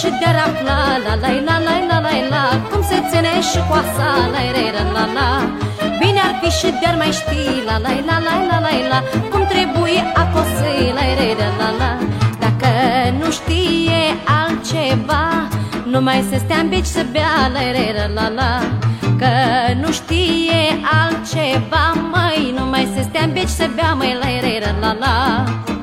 și de rap la la la la la la la la Cum se ține și coasa la la la la Bine ar fi și de mai ști la la la la la la la Cum trebuie acosă la la la la Dacă nu știe altceva Numai să stea în bici să bea la la la la Că nu știe altceva, măi Numai să stea în bici să bea, măi la la la la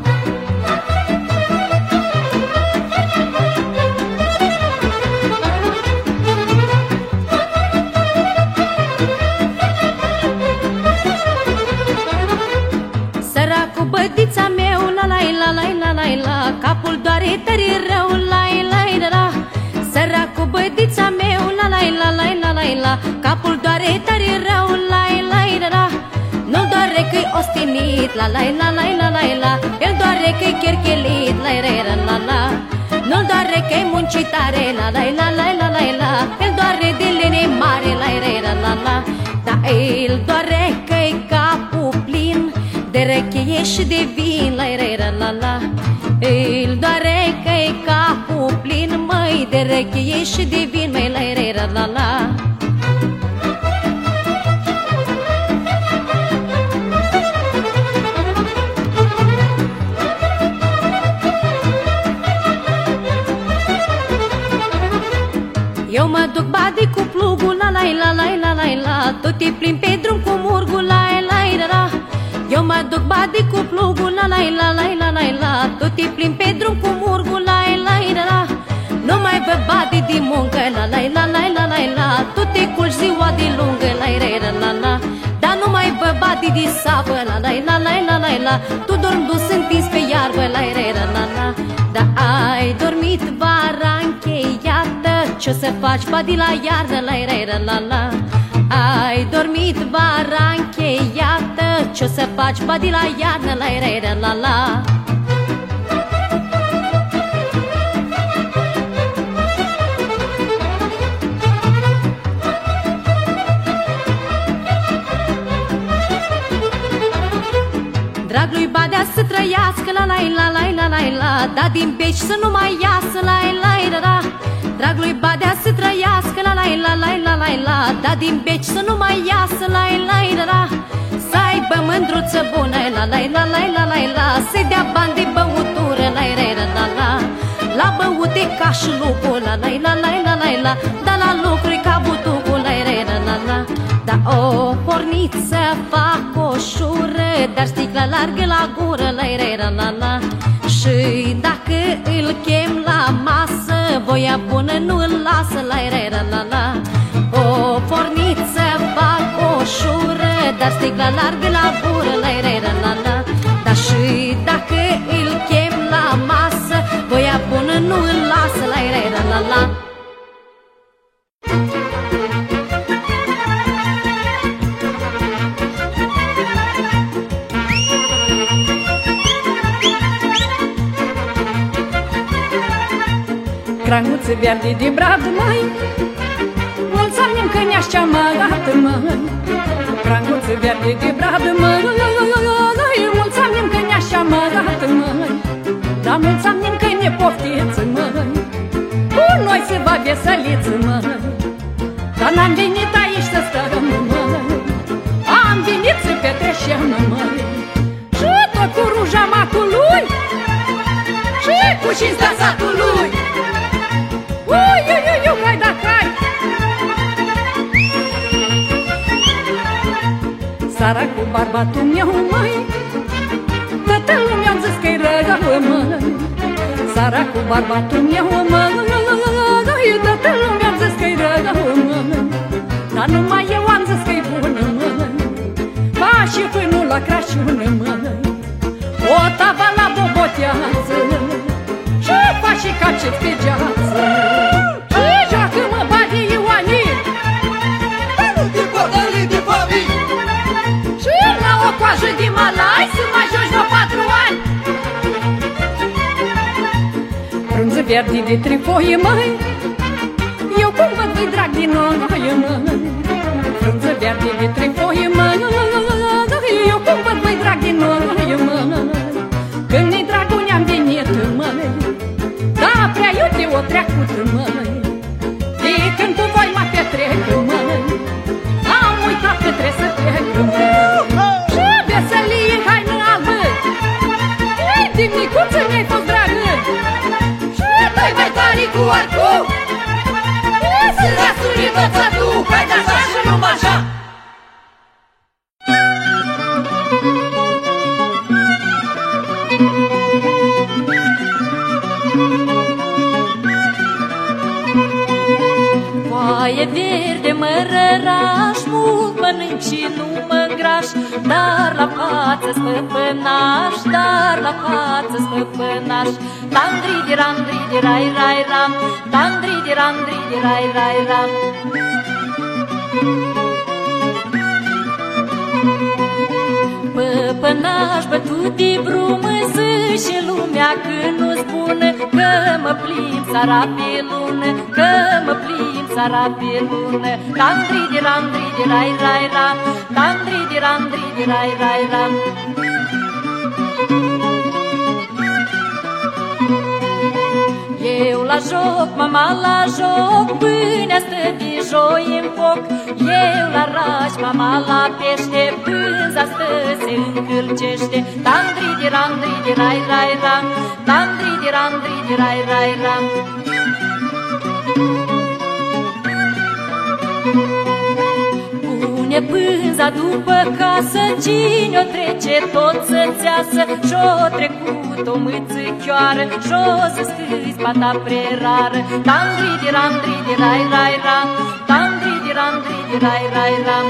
Capul doare tări rău, la la la la Săracul bădița meu, la la la la la la la. Capul doare tări rău, la la la la Nu doare că-i ostinit, la la la la la la la. El doare că-i cherchelit, la la la la. Nu doare că-i muncitare, la la la la la la la. El doare de lene mare, la la la la. Da el doare că-i capul plin de recheie și de vin, la la la la. El doare că-i capul plin, măi De recheie și de vin, măi, la la la la. Eu mă duc badi cu plugul, la la la la la la la. Tot e plin pe drum cu murgul, la la la la eu mă duc badi cu plugul, la la la la la la la. Tot e plin pe drum cu murgul, la la la la Nu mai văd badi din muncă, la la la la la la la Tot e cul ziua de lungă, la la la la Dar nu mai văd badi din sapă, la la la la la la la Tu dorm dus întins pe iarbă, la la la la Dar ai dormit vara încheiată Ce-o să faci badi la iarnă, la la la la ai dormit vara încheiată Ce-o să faci, badi la iarnă, la la la la trăiască, la la la la la la la Da din peci să nu mai iasă, la la la la Drag lui Badea să trăiască, la la la la la la la Da din beci să nu mai iasă, la la la la Să aibă mândruță bună, la la la la la la la Să-i dea bani de băutură, la la la la la La băute ca și lupul, la la la la la la la Da la lucruri Da o pornit să fac o șură Dar sticla largă la gură, la la la la Și dacă îl chem la masă Voia bună nu îl lasă, la la la la O pornit să fac o șură Dar sticla largă la gură, la la la la Dar și dacă îl chem la masă Voia bună nu îl lasă, la la la la Cranguță verde de brad, mai Mulțumim că ne-aș ceamărat, mă Cranguță verde de brad, mă Mulțumim că ne-aș ceamărat, mă Dar mulțumim că ne poftiți, mă Cu noi se va veseliți, mă Dar n-am venit aici să stăm, mă Am venit să petreșem, mă Și tot cu ruja matului Și cu cinsta satului. Țara cu barba tu mi-o mai Toată lumea-mi zis că-i rău, mă Țara cu barba tu mi-o mai Toată lumea-mi zis că-i rău, mă Dar numai eu am zis că-i bună, mă Ba și până la Crăciun, mă O tava la bobotează Și pașii ca ce pe gează pierde de trifoie, mai Eu cum văd voi drag din noi, măi Frunză verde de trifoie, măi Eu cum văd voi drag din noi, măi Când ne dragul ne-am venit, măi Da, prea iute o treacut, măi cu arcu Să lasuri învățatul, hai de așa și nu așa Foaie Dar la față spăpânaș, dar la față spăpânaș Tandri di randri di rai rai ram, tandri di randri di rai rai ram Păpănaș bătut de brumă și lumea când nu spune Că mă plimb țara pe lună Că mă plimb țara pe lună Tandri di randri di rai rai ram Tandri di randri di rai rai ram Eu la joc, mama la joc, pâinea stă de joi în foc. Eu la raș, mama la pește, pânza stă se încălcește. Tandri di randri di rai rai ram, tandri di randri di rai rai ram. Pune pânza după casă, cine o trece tot să-ți iasă. Și-o trecut o mâțâchioară, Și-o să scâzi pata prerară. Tandri di randri di rai rai ram, Tandri di randri di rai rai ram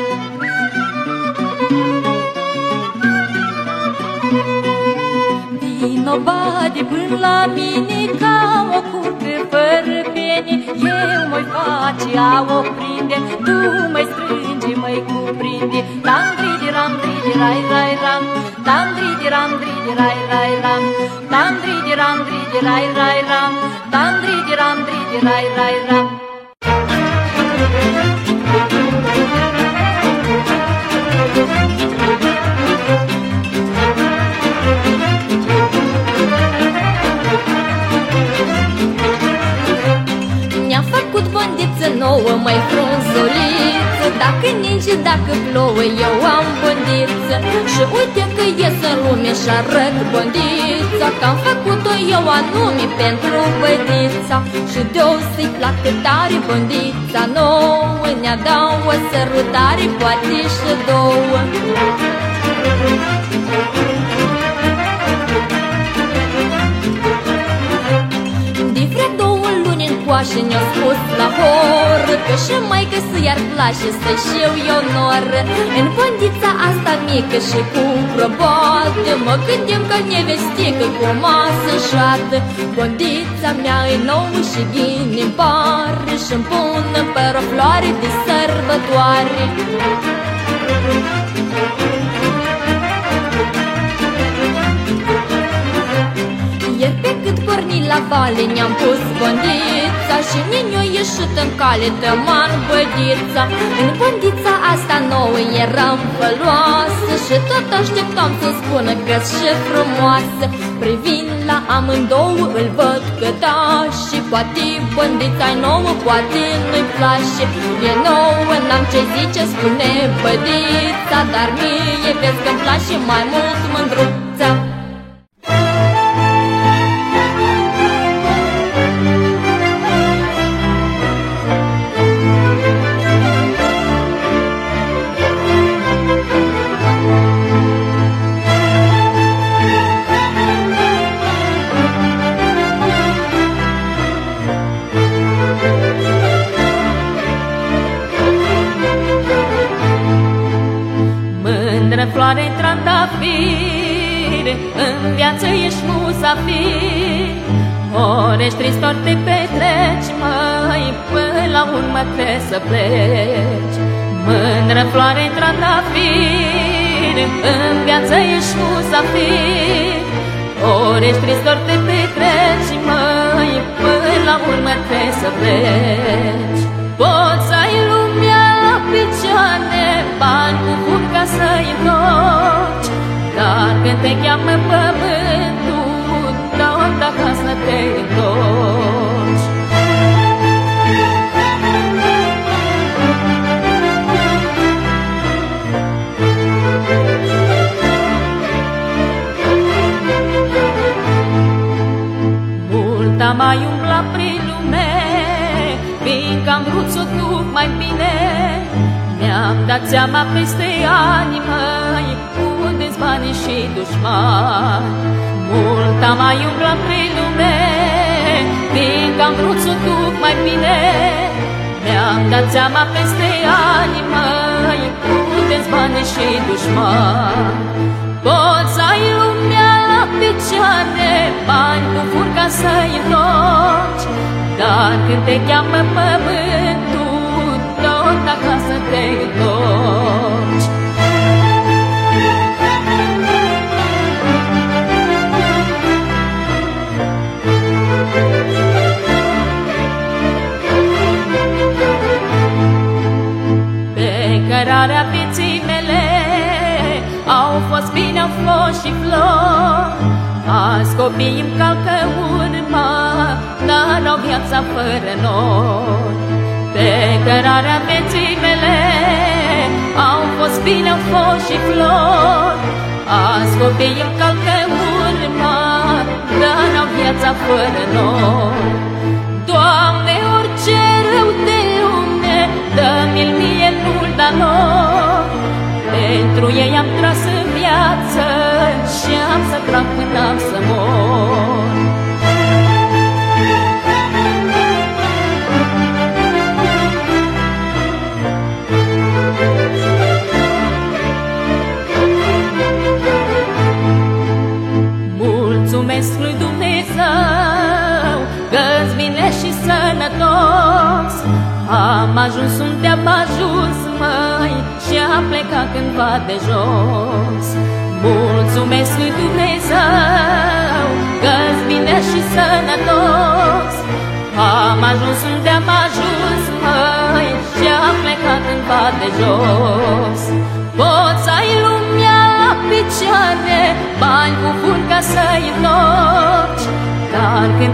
Vino bade până la mine ca o curte fără pene. Eu mă-i face a o prinde, tu mă-i strângi, mă-i cuprinde. Tandri di randri di rai rai ram, Tandri di randri di rai rai ram. Tandri di randri di rai rai ram, Tandri di randri di rai rai ram. Ne-a mai frunzuliță. Dacă ninge, dacă plouă, eu am bondiță Și uite că ies în lume și arăt bondița Că am făcut-o eu anume pentru bădița. Și de-o să-i placă tare bondița nouă Ne-a dat o sărutare, poate și două. De luni încoașă ne-a spus la hor Că și mai că să iar place să știu eu nor. În bondița asta mică și cu probată Mă gândim că nevestică cu masă șoată. Bondița mea e nouă și ghini în pare Și-mi pun pe o floare de sărbătoare. Ieri la vale ne-am pus bondița Și nini-o ieșit în cale tăman bădița În bondița asta nouă eram făloasă Și tot așteptam să spună că și frumoasă. Privind la amândouă îl văd că da Și poate bondița nouă, poate nu-i place. E nouă, n-am ce zice, spune bădița Dar mie vezi că-mi place mai mult mândruța musafir Ori ești trist, ori te petreci Măi, până la urmă trebuie să pleci. Mândră floare trandafire În viață ești musafir Ori ești trist, ori te petreci Măi, până la urmă trebuie să pleci. Poți să ai lumea la picioare Bani cu bun ca să-i întorci Dar când te cheamă pământul Tot mai umbla prin lume Fiindcă am vrut mai bine. Mi-am dat seama peste ani mai, Unde-s banii și dușmani. Mult am mai umblat pe lume, fiindcă am vrut să duc mai bine. Mi-am dat seama peste ani mai puteți bani și dușmani. Poți să ai lumea la picioare, bani cu furca să-i rogi, dar când te cheamă pământul, tot acasă te întorci. Azi bine au fost și flori, Azi copiii îmi calcă urma, Dar au viața fără noi. Pe cărarea vieții mele Au fost bine, au fost și flori, Azi copiii îmi calcă urma, Dar au viața fără noi. Doamne, orice rău de lume, Dă-mi-l mie, nu-l da lor, Pentru ei am tras viață Și am să trag până am să mor. Mulțumesc lui Dumnezeu Că-ți bine și sănătos. Am ajuns unde am ajuns, măi Și am plecat cândva de jos.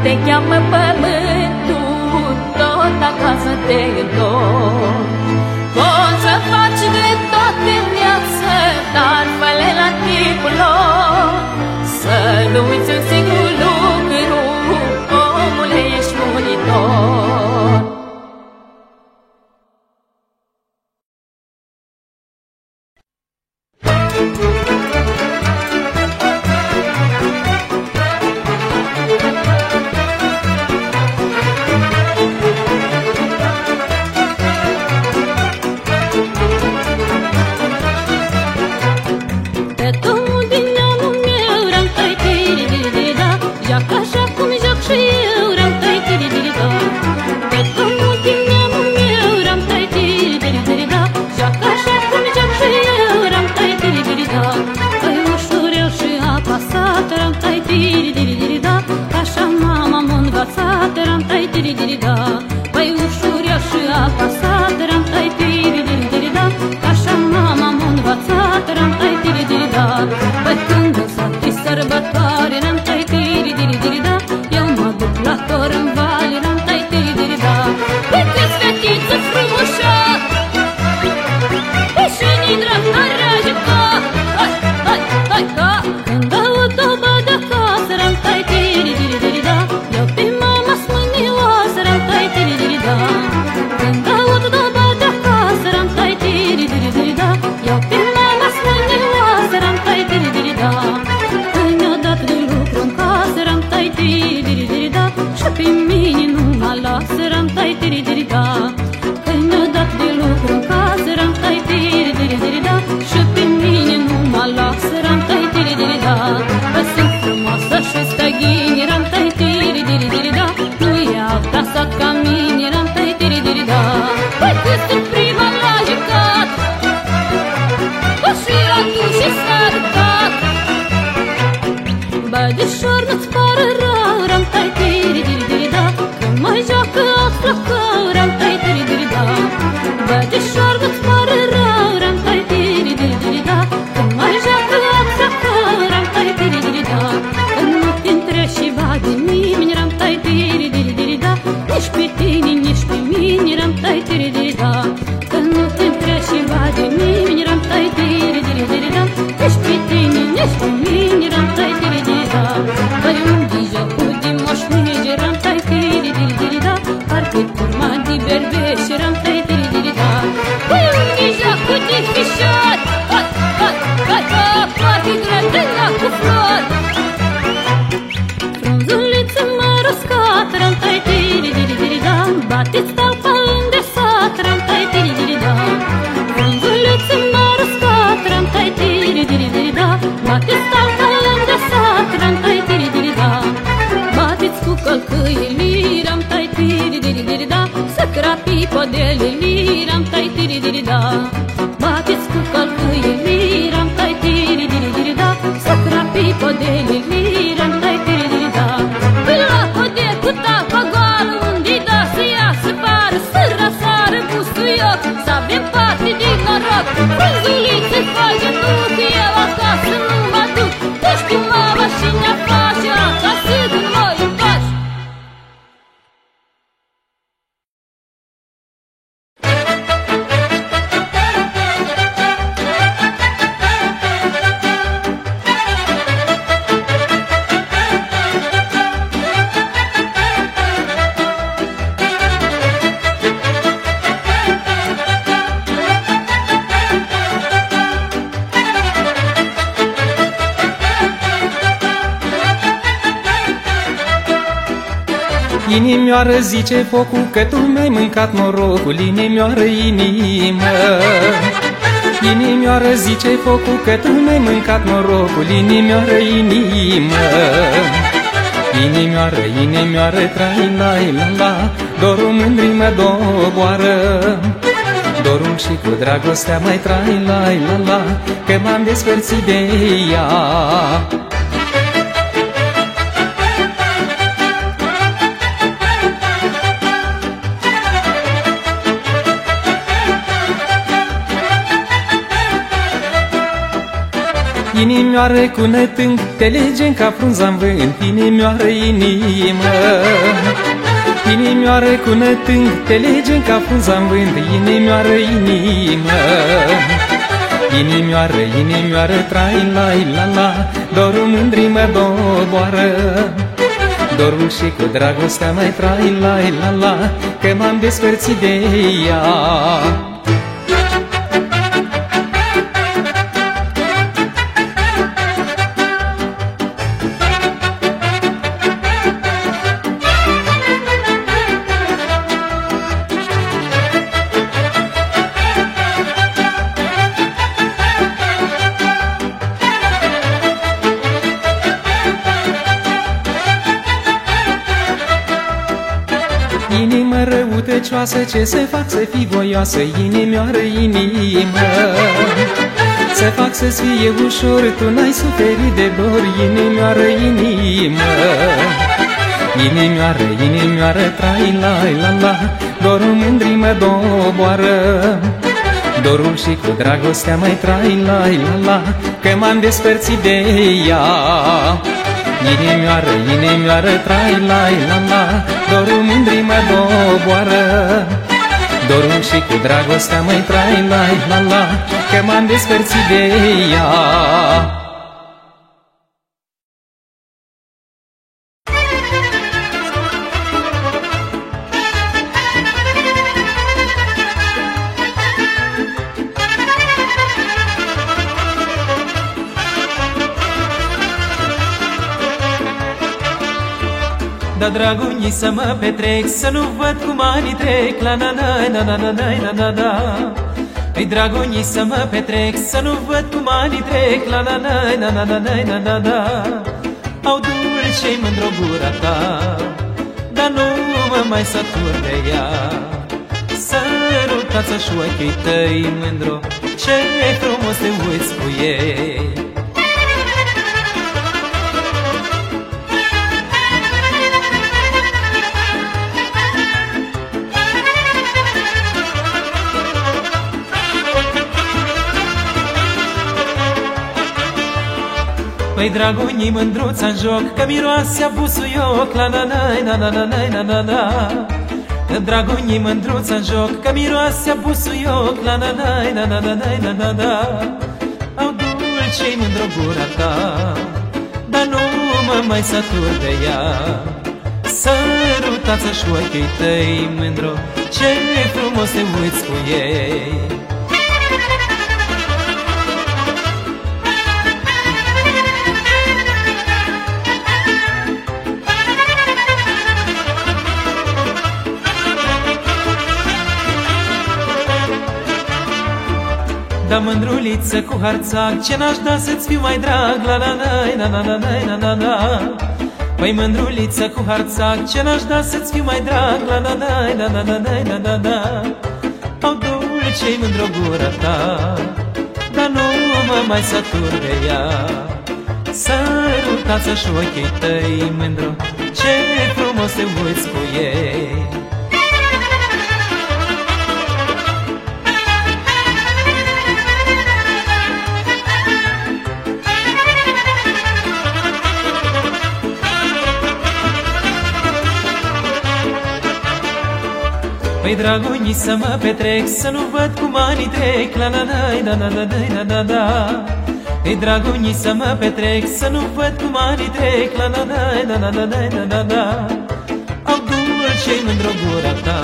te cheamă pământul, tot acasă te întorci. Poți să faci de tot în viață, dar fă la tipul lor, să nu uiți Inimioară zice focul că tu mi-ai mâncat norocul Inimioară inimă. Inimioară zice focul că tu mi-ai mâncat norocul Inimioară inimă. Inimioară, inimioară, trai la la la Dorul mândri mă doboară. Dorul și cu dragostea mai trai la la la Că m-am despărțit de ea Inimioară cu nătâng, te legem ca frunza în vânt. Inimioară, inimă. Inimioară cu nătâng, te legem ca frunza în vânt. Inimioară, inimă. Inimioară, inimioară, trai la la la. Dorul mândri mă doboară. Dorul și cu dragostea mai trai la la la. Că m-am despărțit de ea răutăcioasă, ce să fac să fii voioasă Inimioară, inimă? Să fac să-ți fie ușor, tu n-ai suferit de dor Inimioară, inimă. Inimioară, inimioară, trai la la la Dorul mândri mă doboară. Dorul și cu dragostea mai trai la la la Că m-am despărțit de ea. Inimioară, inimioară, trai la la la Dorul mândri mă doboară. Dorul și cu dragostea mai trai la la la Că m-am despărțit de ea Da dragul să mă petrec Să nu văd cum anii trec La na na na na na na na na na Îi dragul să mă petrec Să nu văd cum anii trec La na na na na na na na na na Au dulce mândro gura ta Dar nu mă mai satur de ea Sărutați-și ochii tăi mândro Ce frumos te uiți cu ei Păi dragunii mândruța în joc Că miroase a busuioc La na na na na na na na na na Că dragunii mândruța în joc Că miroase a busuioc La na na na na na na na na na Au dulce-i mândro gura ta Dar nu mă mai satur de ea Sărutați-și ochii tăi mândro Ce frumos te uiți cu ei Da mândruliță cu harțac Ce n-aș da să-ți fiu mai drag La la la la la la la la la la Păi mândruliță cu harțac Ce n-aș da să-ți fiu mai drag La la la la la la la la la la Au dulce-i mândră gura ta Dar nu mă mai satur de ea Sărutață-și ochii tăi mândru Ce frumos te uiți cu ei Pe dragul mi să mă petrec Să nu văd cum ani trec La la la da da da da da da Ei dragul mi să mă petrec Să nu văd cum ani trec La la la da da da da da da Am dulce-i mândră ta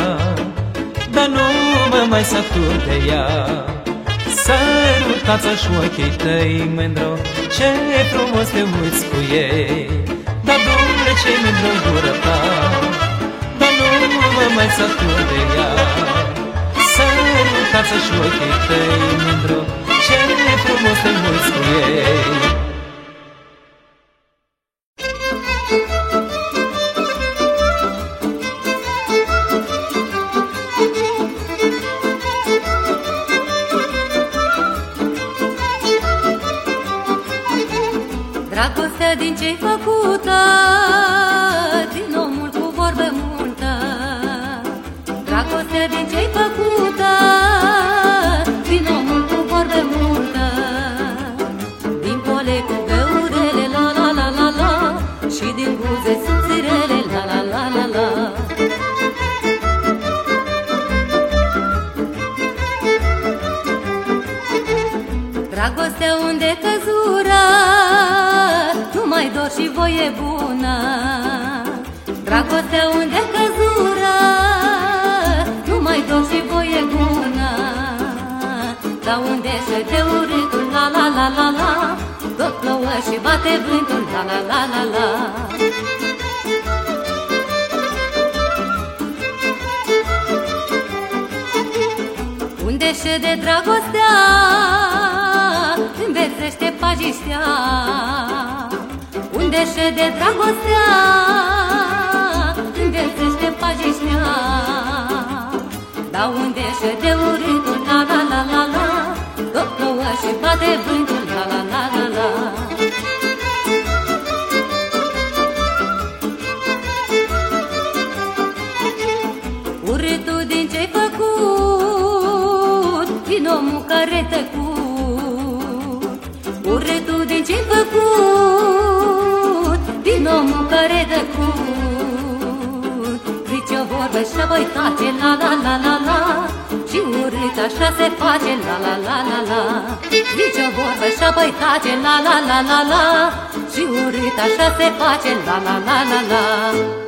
Dar nu mă mai satur de ea Sărutați-o și ochii tăi mândro Ce frumos te uiți cu ei Dar dulce-i mândră gura ta mă mai satur de ea. Sărutață-și ochii tăi mândru Ce frumos te mulți cu ei Dragostea din ce-ai făcută și voie bună. Dragostea unde căzură mai dor și voie bună. Dar unde se de urâtul, la la la la la Tot plouă și bate vântul, la la la la la. Unde de dragostea Înverzește pagistea Unde de dragostea Înverzește pagistea la unde și de urâtul, la la la la la Tot plouă și bate vântul, la la la la vorbă și voi tace la la la la la Și urât așa se face la la la la la Nici o vorbă și voi tace la la la la la Și urât așa se face la la la la la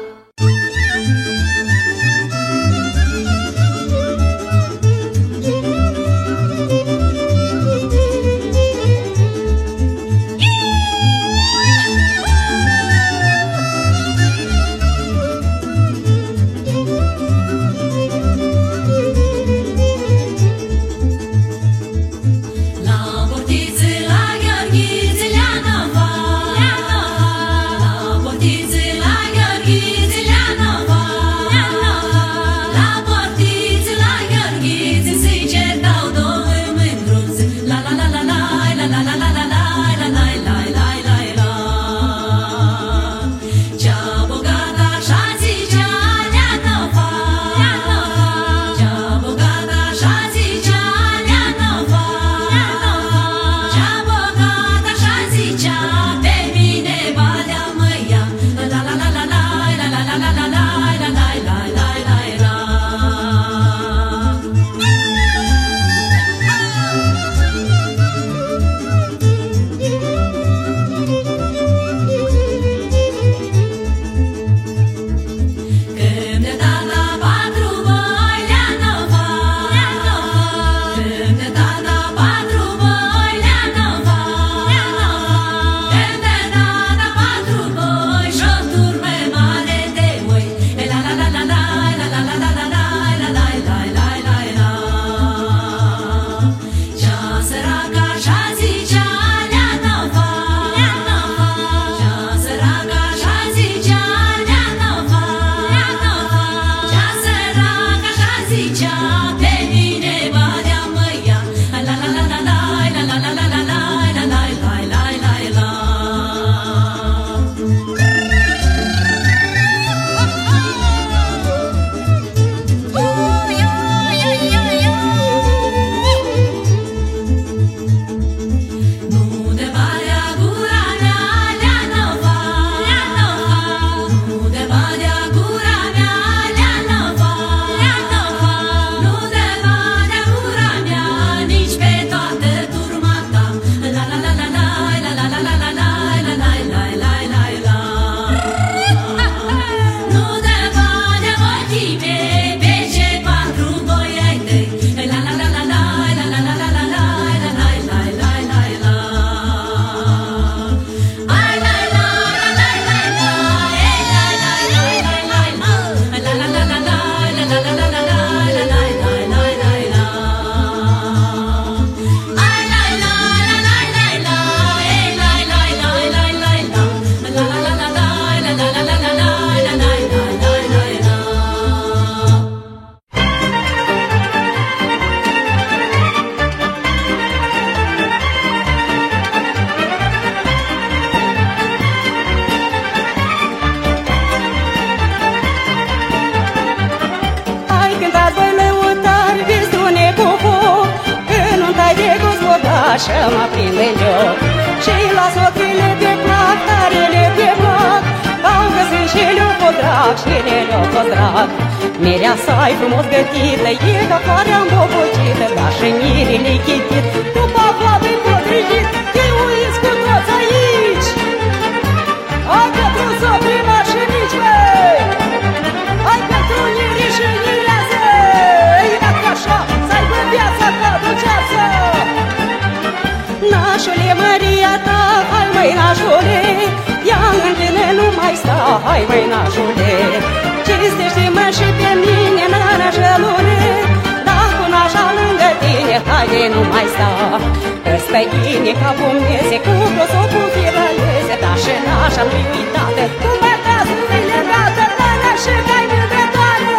și nașa nu-i uitată, cu bătează nu-i legată Nana și cai mândrătoare,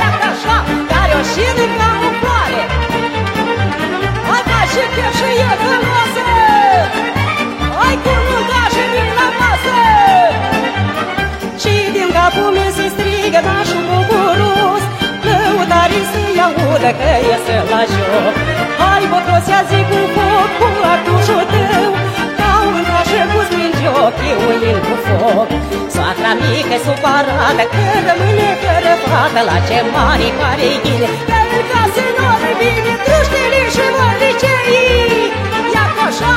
dacă așa, care-o și de ca o floare. Hai face chef și e frumoasă Hai cu nunta și vin la masă. Și din capul meu se strigă nașul bucuros. Lăutarii să-i audă că iese la joc Hai bătrosea zi cu foc cu artușul tău joc, eu îi cu foc. Soacra mică supărată că rămâne fără fată. La ce mari pare ghine Că în casă nu are bine Truștele și măricei Ia coșa,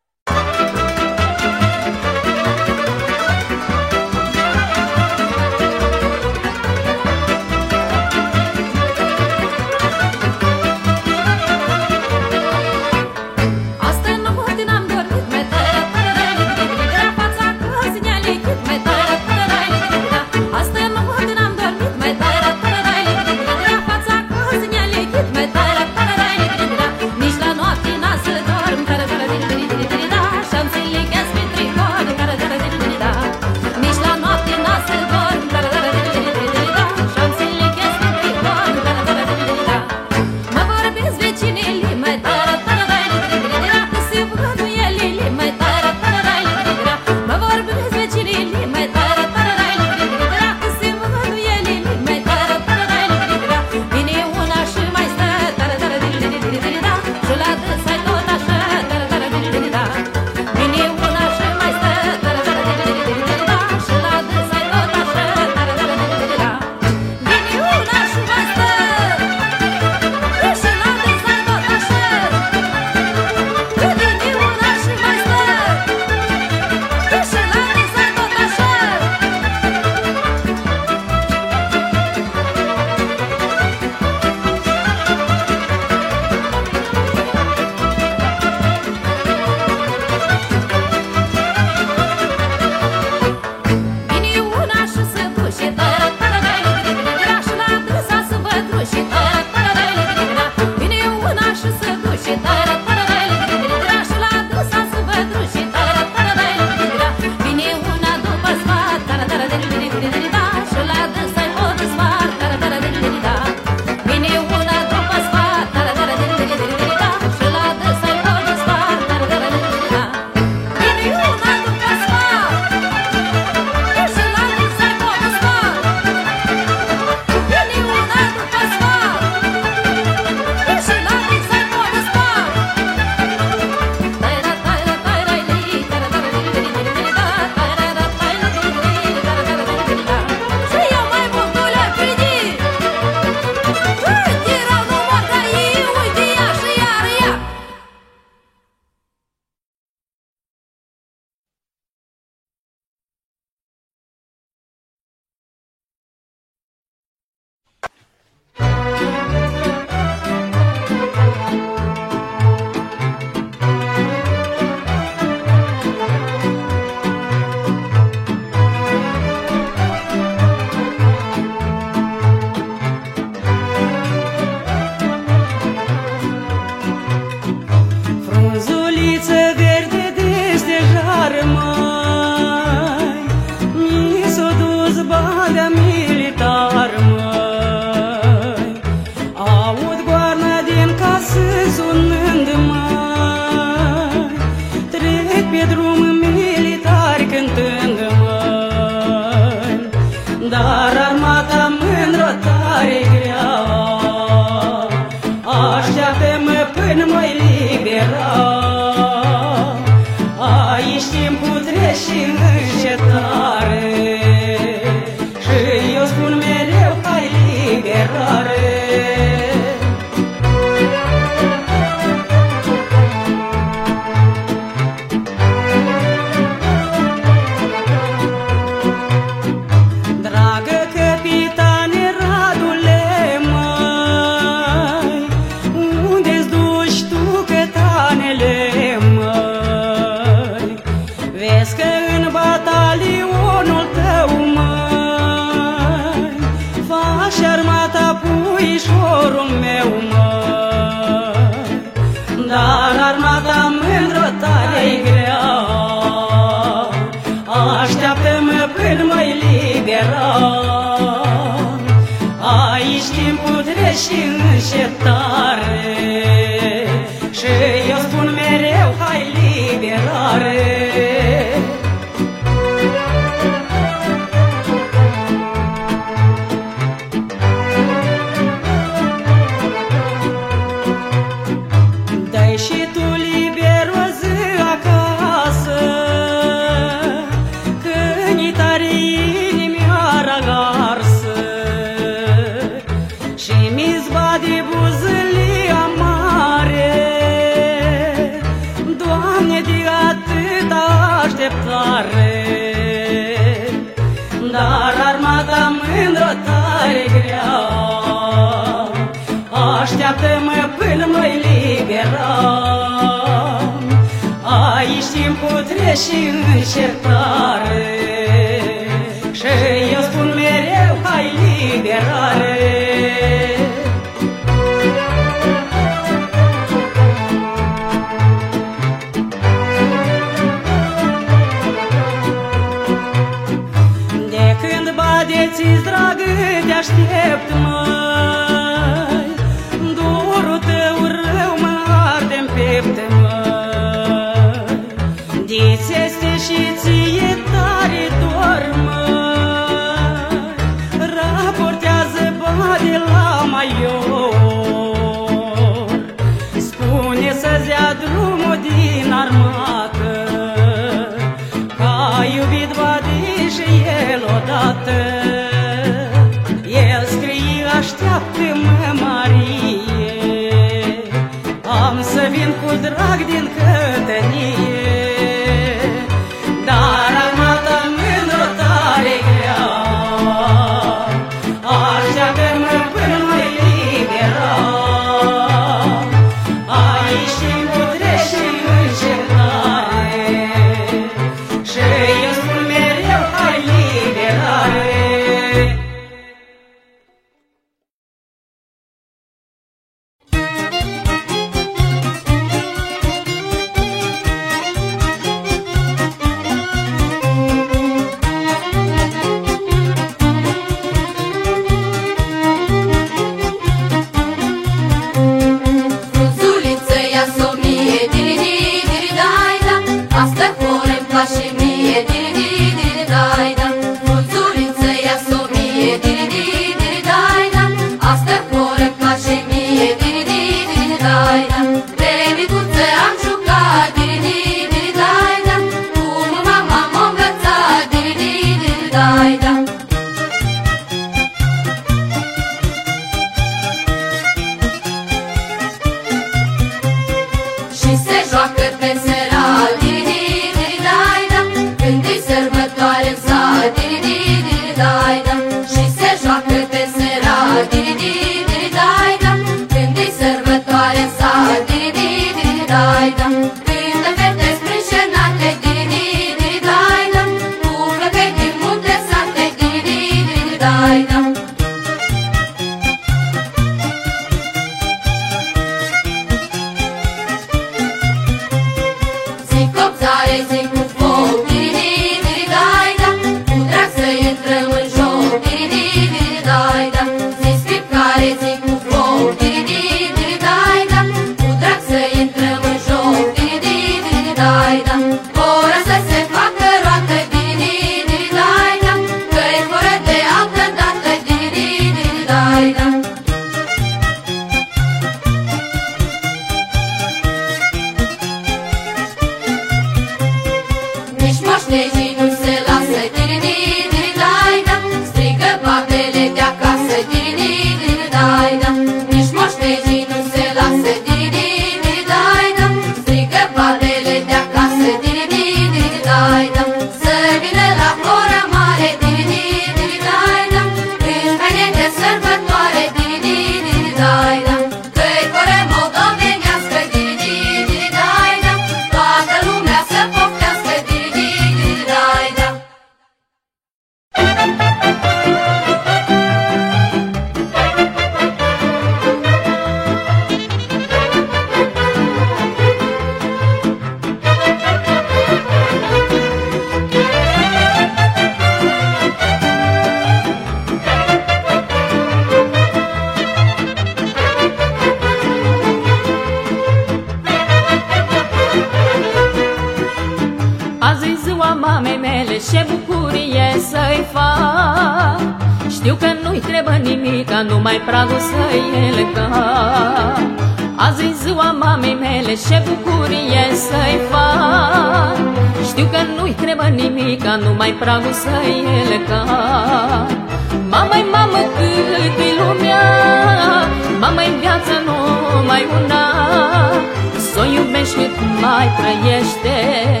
trăiește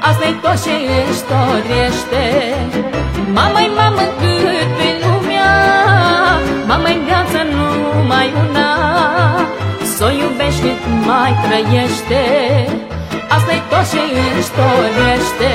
Asta-i tot ce își dorește. Mama-i mamă cât pe lumea. Mama-i viață numai una. Să o iubești cât mai trăiește. Asta-i tot ce își dorește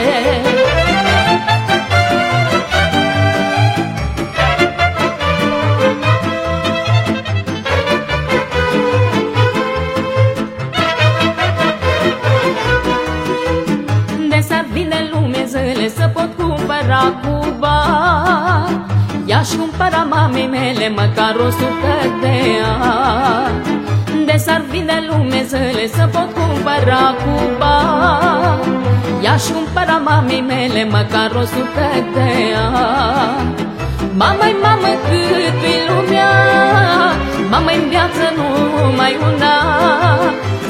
cumpăra cu bani. I-aș cumpăra mamei mele măcar o sută de ani. De s-ar vinde lume zăle să pot cumpăra cu bani. I-aș cumpăra mamei mele măcar o sută de ani. Mama-i mamă cât e lumea. Mama-i viață numai una.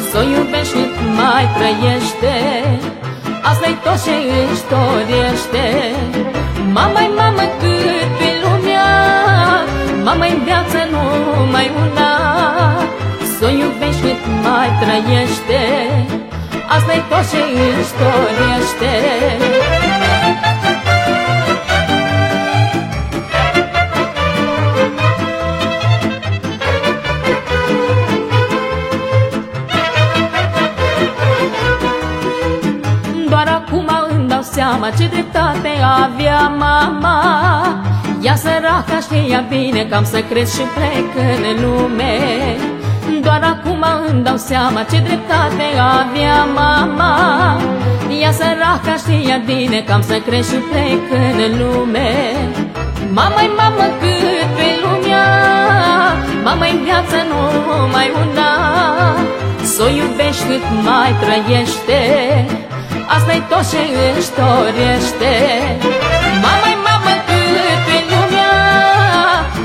Să o iubești cât mai trăiește Asta-i tot ce își dorește. Mama-i mamă cât pe lumea. Mama-i viață numai una. Să o iubești cât mai trăiește. Asta-i tot ce își dorește seama ce dreptate avea mama. Ea săraca știa bine că am să cresc și plec în lume. Doar acum îmi dau seama ce dreptate avea mama. Ea săraca știa bine că am să cresc și plec în lume. Mama-i mamă cât pe lumea Mama-i viață numai una. Să o iubești cât mai trăiește Asta-i tot ce își dorește. Mama-i mamă cât pe lumea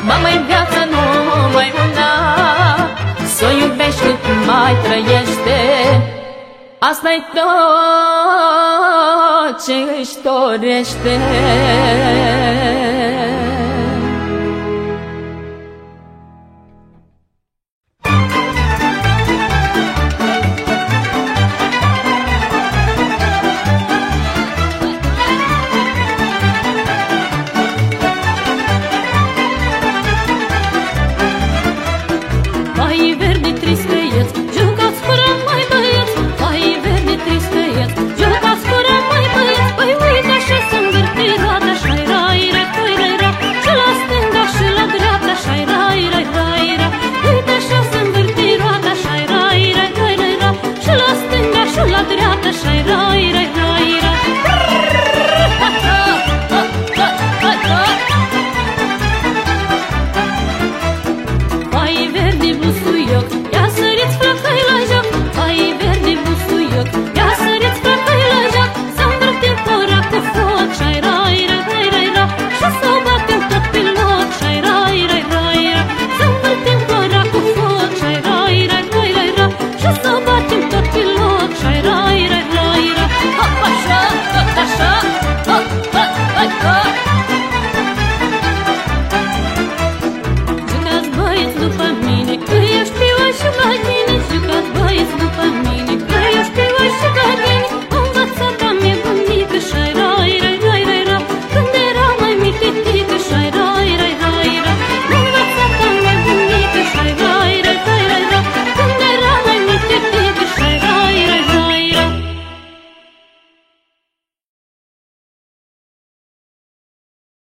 Mama-i viață numai una. Să o iubești cât mai trăiește Asta-i tot ce își dorește